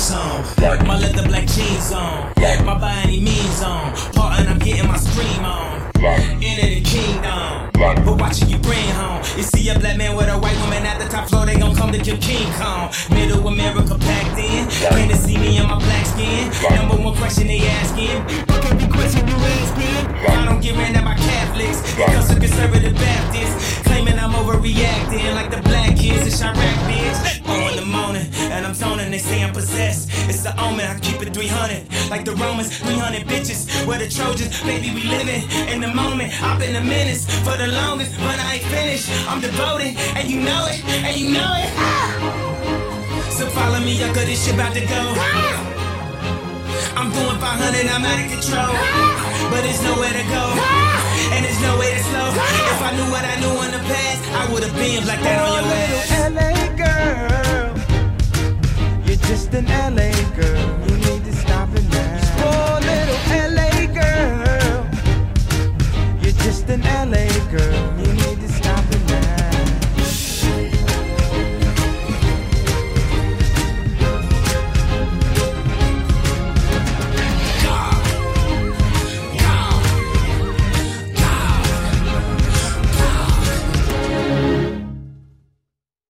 song. My leather black jeans on. My by any means on. Part and I'm getting my scream on. Into the kingdom. But watching you bring home. You see a black man with a white woman at the top floor, they gon' come to kill King Kong. Middle America packed in. Can't see me in my black skin. Number one question they asking. What every question you asking? I don't get ran out by Catholics. Because of conservative Baptists. Claiming I'm overreacting like the black kids in Chirac, and they say I'm possessed. It's the omen, I keep it 300. Like the Romans, 300 bitches. We're the Trojans, baby, we living in the moment. I've been a menace for the longest, but I ain't finished. I'm devoted, and you know it, and you know it. Ah. So follow me, cause this shit about to go. Ah. I'm doing 500, I'm out of control. But there's nowhere to go. And there's no way to slow. If I knew what I knew in the past, I would have been like that just an LA girl. You need to stop and